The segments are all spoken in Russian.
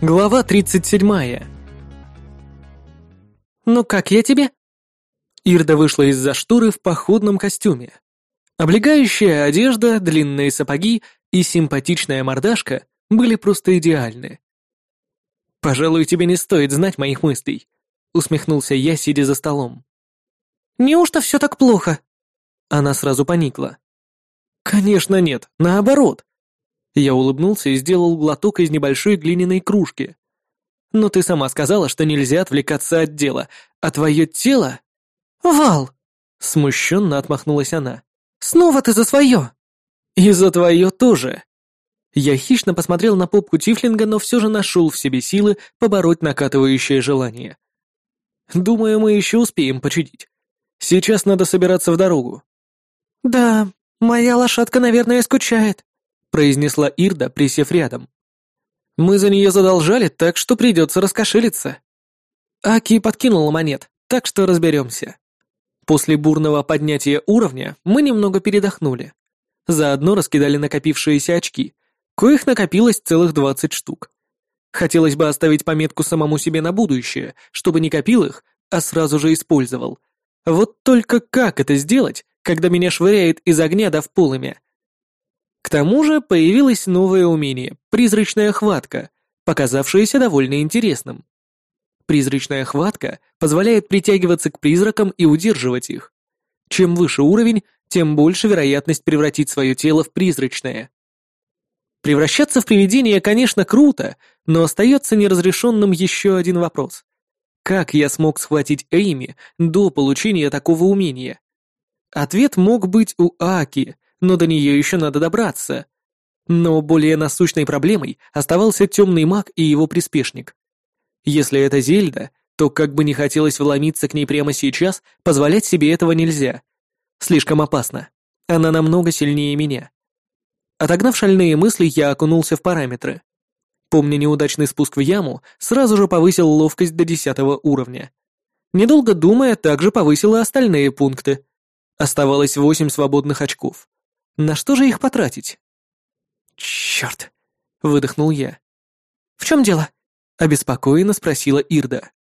Глава 37. «Ну как я тебе?» Ирда вышла из-за шторы в походном костюме. Облегающая одежда, длинные сапоги и симпатичная мордашка были просто идеальны. «Пожалуй, тебе не стоит знать моих мыслей», — усмехнулся я, сидя за столом. «Неужто все так плохо?» Она сразу поникла. «Конечно нет, наоборот. Я улыбнулся и сделал глоток из небольшой глиняной кружки. «Но ты сама сказала, что нельзя отвлекаться от дела, а твое тело...» «Вал!» — смущенно отмахнулась она. «Снова ты за свое!» «И за твое тоже!» Я хищно посмотрел на попку Тифлинга, но все же нашел в себе силы побороть накатывающее желание. «Думаю, мы еще успеем почудить. Сейчас надо собираться в дорогу». «Да, моя лошадка, наверное, скучает», произнесла Ирда, присев рядом. «Мы за нее задолжали, так что придется раскошелиться». Аки подкинула монет, так что разберемся. После бурного поднятия уровня мы немного передохнули. Заодно раскидали накопившиеся очки, коих накопилось целых двадцать штук. Хотелось бы оставить пометку самому себе на будущее, чтобы не копил их, а сразу же использовал. Вот только как это сделать, когда меня швыряет из огня до в полымя? К тому же появилось новое умение — призрачная хватка, показавшееся довольно интересным. Призрачная хватка позволяет притягиваться к призракам и удерживать их. Чем выше уровень, тем больше вероятность превратить свое тело в призрачное. Превращаться в привидение, конечно, круто, но остается неразрешенным еще один вопрос. Как я смог схватить Эйми до получения такого умения? Ответ мог быть у Аки, но до нее еще надо добраться. Но более насущной проблемой оставался темный маг и его приспешник. Если это Зельда, то как бы не хотелось вломиться к ней прямо сейчас, позволять себе этого нельзя. Слишком опасно. Она намного сильнее меня. Отогнав шальные мысли, я окунулся в параметры. Помня неудачный спуск в яму, сразу же повысил ловкость до десятого уровня. Недолго думая, также повысил и остальные пункты. Оставалось восемь свободных очков. На что же их потратить? Черт! выдохнул я. В чем дело? обеспокоенно спросила Ирда.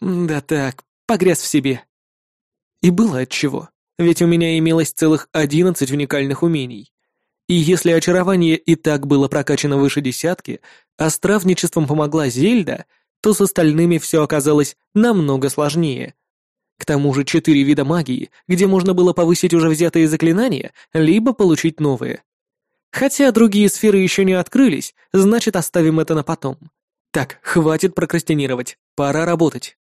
Да так, погряз в себе. И было отчего, ведь у меня имелось целых одиннадцать уникальных умений. И если очарование и так было прокачано выше десятки, а с травничеством помогла Зельда, то с остальными все оказалось намного сложнее. К тому же четыре вида магии, где можно было повысить уже взятые заклинания, либо получить новые. Хотя другие сферы еще не открылись, значит оставим это на потом. Так, хватит прокрастинировать, пора работать.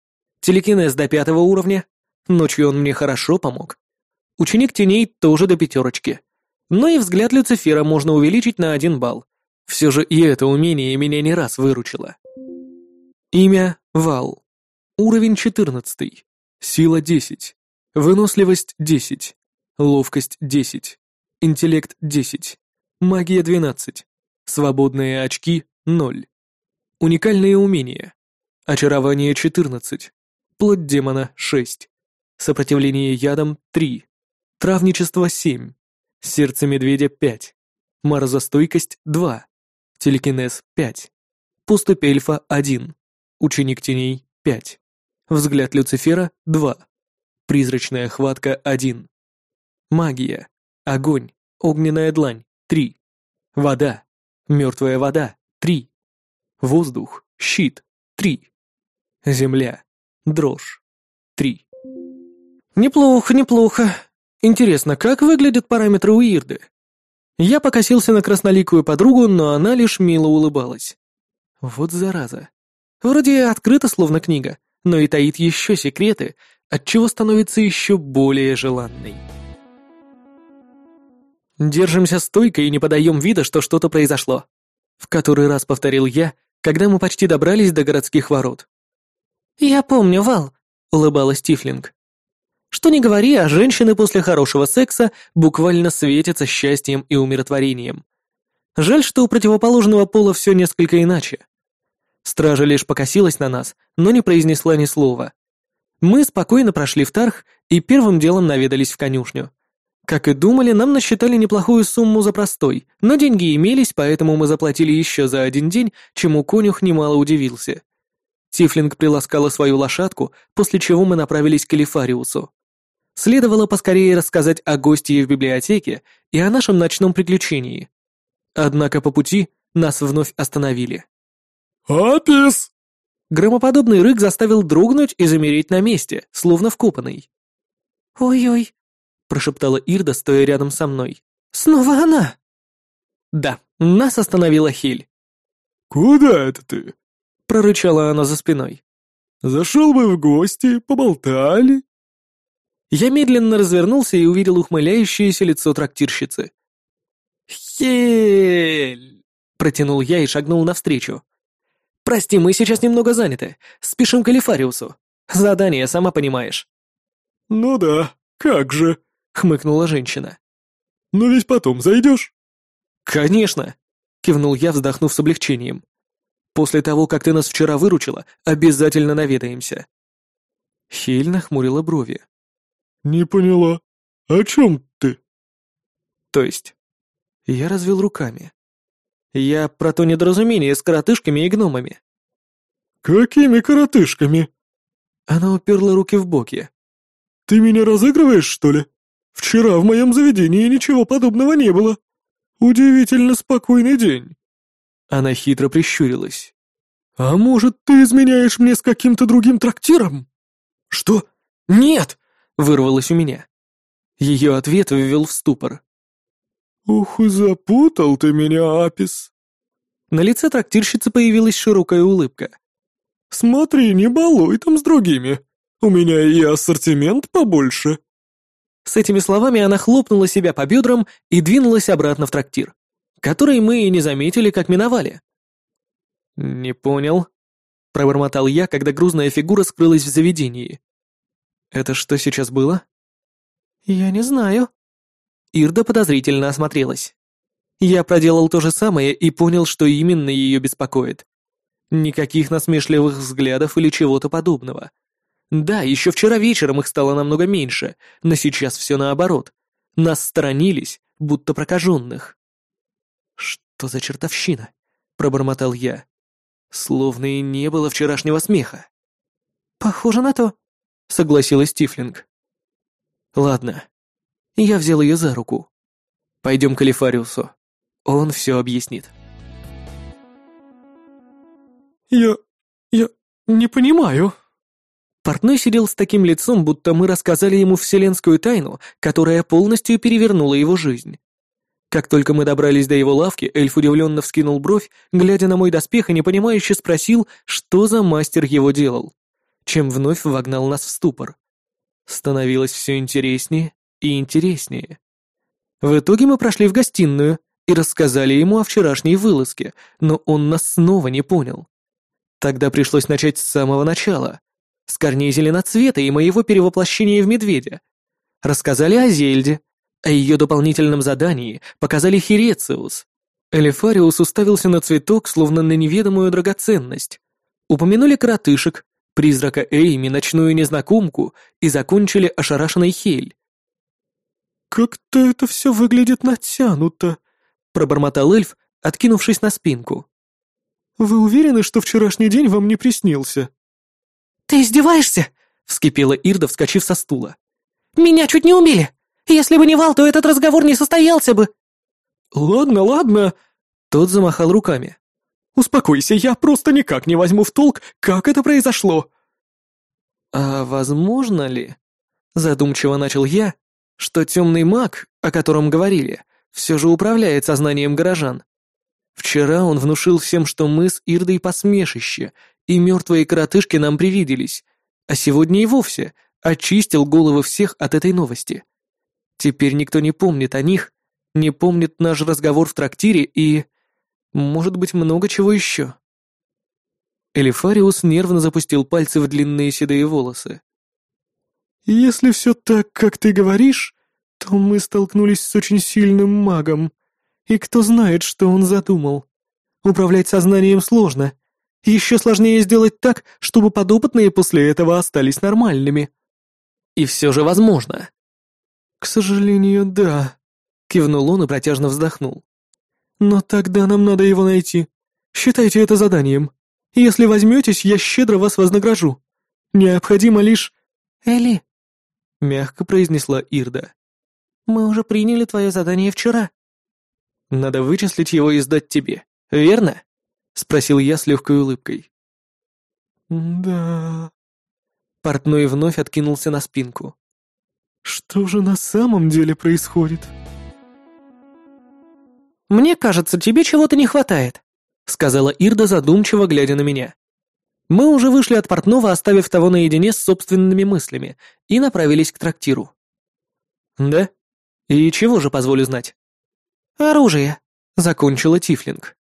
Телекинез до пятого уровня. Ночью он мне хорошо помог. Ученик теней тоже до пятерочки. Но и взгляд Люцифера можно увеличить на один балл. Все же и это умение меня не раз выручило. Имя — Вал. Уровень четырнадцатый. Сила 10. Выносливость 10. Ловкость 10. Интеллект 10. Магия 12. Свободные очки 0. Уникальные умения. Очарование 14. Плоть демона 6. Сопротивление ядам 3. Травничество 7. Сердце медведя 5. Морозостойкость 2. Телекинез 5. Поступь эльфа 1. Ученик теней 5. Взгляд Люцифера — 2. Призрачная хватка — 1. Магия. Огонь. Огненная длань — 3. Вода. Мертвая вода — 3. Воздух. Щит — 3. Земля. Дрожь. 3. Неплохо, неплохо. Интересно, как выглядят параметры у Ирды? Я покосился на красноликую подругу, но она лишь мило улыбалась. Вот зараза. Вроде открыта, словно книга, но и таит еще секреты, отчего становится еще более желанной. Держимся стойко и не подаем вида, что что-то произошло. В который раз повторил я, когда мы почти добрались до городских ворот. «Я помню, Вал», — улыбалась Тифлинг. Что ни говори, а женщины после хорошего секса буквально светятся счастьем и умиротворением. Жаль, что у противоположного пола все несколько иначе. Стража лишь покосилась на нас, но не произнесла ни слова. Мы спокойно прошли в Тарх и первым делом наведались в конюшню. Как и думали, нам насчитали неплохую сумму за простой, но деньги имелись, поэтому мы заплатили еще за один день, чему конюх немало удивился. Тифлинг приласкала свою лошадку, после чего мы направились к Элифариусу. Следовало поскорее рассказать о гостье в библиотеке и о нашем ночном приключении. Однако по пути нас вновь остановили. «Апис!» Громоподобный рык заставил дрогнуть и замереть на месте, словно вкопанный. «Ой-ой», — прошептала Ирда, стоя рядом со мной. «Снова она!» «Да, нас остановила Хиль». «Куда это ты?» — прорычала она за спиной. «Зашел бы в гости, поболтали». Я медленно развернулся и увидел ухмыляющееся лицо трактирщицы. «Хель!» — протянул я и шагнул навстречу. «Прости, мы сейчас немного заняты. Спешим к Элифариусу. Задание, сама понимаешь». «Ну да, как же», — хмыкнула женщина. «Но ведь потом зайдешь». «Конечно», — кивнул я, вздохнув с облегчением. «После того, как ты нас вчера выручила, обязательно наведаемся». Хель нахмурила брови. «Не поняла. О чем ты?» «То есть?» Я развел руками. Я про то недоразумение с коротышками и гномами. Какими коротышками? Она уперла руки в боки. Ты меня разыгрываешь, что ли? Вчера в моем заведении ничего подобного не было. Удивительно спокойный день. Она хитро прищурилась. А может, ты изменяешь мне с каким-то другим трактиром? Что? Нет! Вырвалось у меня. Ее ответ ввел в ступор. «Ух, запутал ты меня, Апис!» На лице трактирщицы появилась широкая улыбка. «Смотри, не балуй там с другими. У меня и ассортимент побольше». С этими словами она хлопнула себя по бедрам и двинулась обратно в трактир, который мы и не заметили, как миновали. «Не понял», — пробормотал я, когда грузная фигура скрылась в заведении. «Это что сейчас было?» «Я не знаю», Ирда подозрительно осмотрелась. Я проделал то же самое и понял, что именно ее беспокоит. Никаких насмешливых взглядов или чего-то подобного. Да, еще вчера вечером их стало намного меньше, но сейчас все наоборот. Нас сторонились, будто прокаженных. «Что за чертовщина?» — пробормотал я. Словно и не было вчерашнего смеха. «Похоже на то», — согласилась Тифлинг. «Ладно, я взял ее за руку. «Пойдем к Алифариусу. Он все объяснит». «Я... я не понимаю». Портной сидел с таким лицом, будто мы рассказали ему вселенскую тайну, которая полностью перевернула его жизнь. Как только мы добрались до его лавки, эльф удивленно вскинул бровь, глядя на мой доспех и непонимающе спросил, что за мастер его делал, чем вновь вогнал нас в ступор. Становилось все интереснее и интереснее. В итоге мы прошли в гостиную и рассказали ему о вчерашней вылазке, но он нас снова не понял. Тогда пришлось начать с самого начала, с корней зеленоцвета и моего перевоплощения в медведя. Рассказали о Зельде, о ее дополнительном задании, показали Хирециус. Элефариус уставился на цветок, словно на неведомую драгоценность. Упомянули коротышек, призрака Эйми, ночную незнакомку и закончили ошарашенной Хель. «Как-то это все выглядит натянуто», — пробормотал эльф, откинувшись на спинку. «Вы уверены, что вчерашний день вам не приснился?» «Ты издеваешься?» — вскипела Ирда, вскочив со стула. «Меня чуть не убили! Если бы не Вал, то этот разговор не состоялся бы!» «Ладно, ладно!» — тот замахал руками. «Успокойся, я просто никак не возьму в толк, как это произошло!» «А возможно ли?» — задумчиво начал я, что темный маг, о котором говорили, все же управляет сознанием горожан. Вчера он внушил всем, что мы с Ирдой посмешище, и мертвые коротышки нам привиделись, а сегодня и вовсе очистил головы всех от этой новости. Теперь никто не помнит о них, не помнит наш разговор в трактире и... может быть, много чего еще. Элифариус нервно запустил пальцы в длинные седые волосы. «Если все так, как ты говоришь, то мы столкнулись с очень сильным магом, и кто знает, что он задумал. Управлять сознанием сложно. Еще сложнее сделать так, чтобы подопытные после этого остались нормальными». «И все же возможно». «К сожалению, да», — кивнул он и протяжно вздохнул. «Но тогда нам надо его найти. Считайте это заданием. Если возьметесь, я щедро вас вознагражу. Необходимо лишь...» «Элли», — мягко произнесла Ирда. «Мы уже приняли твое задание вчера». «Надо вычислить его и сдать тебе, верно?» — спросил я с легкой улыбкой. «Да...» Портной вновь откинулся на спинку. «Что же на самом деле происходит?» «Мне кажется, тебе чего-то не хватает», — сказала Ирда, задумчиво глядя на меня. Мы уже вышли от портного, оставив того наедине с собственными мыслями, и направились к трактиру. «Да? И чего же, позволю знать?» «Оружие», — закончила Тифлинг.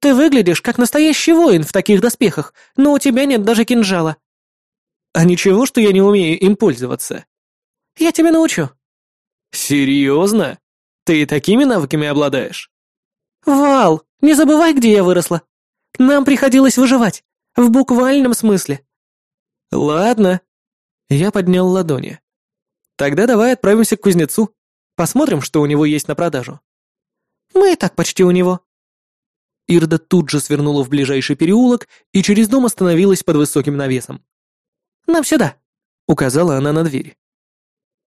«Ты выглядишь как настоящий воин в таких доспехах, но у тебя нет даже кинжала». «А ничего, что я не умею им пользоваться?» «Я тебя научу». «Серьезно? Ты такими навыками обладаешь?» «Вал, не забывай, где я выросла. Нам приходилось выживать, в буквальном смысле». «Ладно». Я поднял ладони. «Тогда давай отправимся к кузнецу. Посмотрим, что у него есть на продажу». «Мы и так почти у него», Ирда тут же свернула в ближайший переулок и через дом остановилась под высоким навесом. «Нам сюда», — указала она на дверь.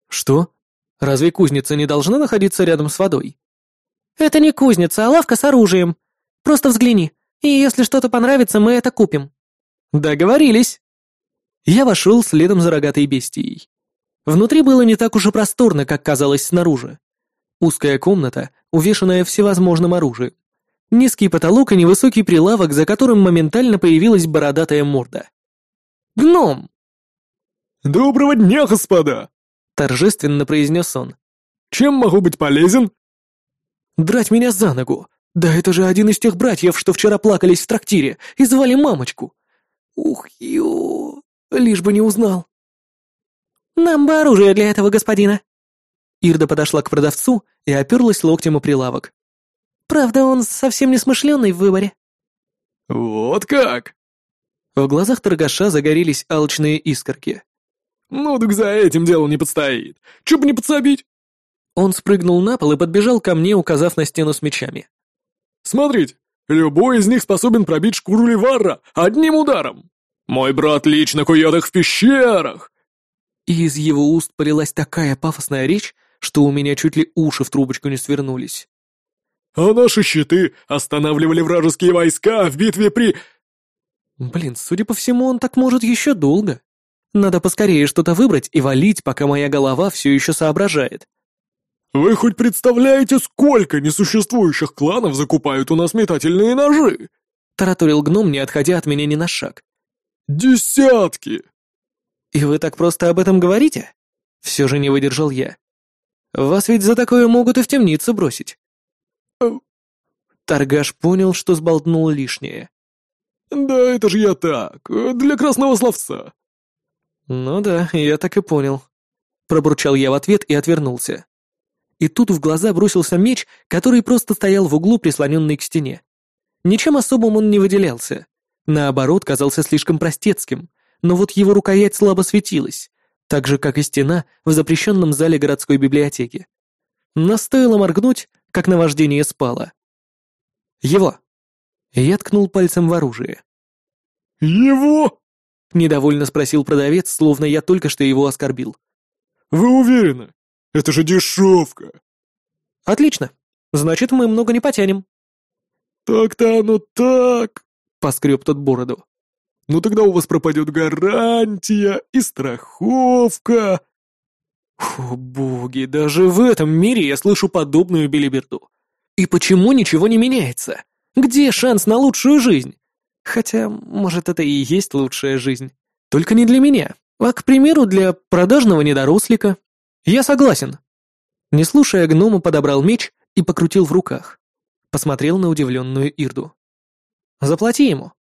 «Что? Разве кузница не должна находиться рядом с водой?» «Это не кузница, а лавка с оружием. Просто взгляни, и если что-то понравится, мы это купим». «Договорились». Я вошел следом за рогатой бестией. Внутри было не так уж и просторно, как казалось снаружи. Узкая комната, увешанная всевозможным оружием. Низкий потолок и невысокий прилавок, за которым моментально появилась бородатая морда. «Гном!» «Доброго дня, господа!» — торжественно произнес он. «Чем могу быть полезен?» «Драть меня за ногу! Да это же один из тех братьев, что вчера плакались в трактире и звали мамочку! Ух, ё! Лишь бы не узнал!» «Нам бы оружие для этого господина!» Ирда подошла к продавцу и оперлась локтем у прилавок. Правда, он совсем не смышленый в выборе. Вот как? В глазах торгаша загорелись алчные искорки. Ну так за этим дело не подстоит. Чё бы не подсобить? Он спрыгнул на пол и подбежал ко мне, указав на стену с мечами. Смотрите, любой из них способен пробить шкуру Ливарра одним ударом. Мой брат лично кует их в пещерах. И из его уст полилась такая пафосная речь, что у меня чуть ли уши в трубочку не свернулись. А наши щиты останавливали вражеские войска в битве при...» Блин, судя по всему, он так может еще долго. Надо поскорее что-то выбрать и валить, пока моя голова все еще соображает. «Вы хоть представляете, сколько несуществующих кланов закупают у нас метательные ножи?» Тараторил гном, не отходя от меня ни на шаг. «Десятки!» «И вы так просто об этом говорите?» Все же не выдержал я. «Вас ведь за такое могут и в темницу бросить». Торгаш понял, что сболтнул лишнее. «Да это же я так, для красного словца». «Ну да, я так и понял». Пробурчал я в ответ и отвернулся. И тут в глаза бросился меч, который просто стоял в углу, прислоненный к стене. Ничем особым он не выделялся. Наоборот, казался слишком простецким, но вот его рукоять слабо светилась, так же, как и стена в запрещенном зале городской библиотеки. Но стоило моргнуть, как наваждение спало. «Его!» Я ткнул пальцем в оружие. «Его?» — недовольно спросил продавец, словно я только что его оскорбил. «Вы уверены? Это же дешевка!» «Отлично. Значит, мы много не потянем». «Так-то оно так!» — поскреб тот бороду. «Ну тогда у вас пропадет гарантия и страховка!» Фу, боги, даже в этом мире я слышу подобную билиберду. И почему ничего не меняется? Где шанс на лучшую жизнь? Хотя, может, это и есть лучшая жизнь. Только не для меня, а, к примеру, для продажного недорослика. Я согласен. Не слушая гнома, подобрал меч и покрутил в руках. Посмотрел на удивленную Ирду. Заплати ему.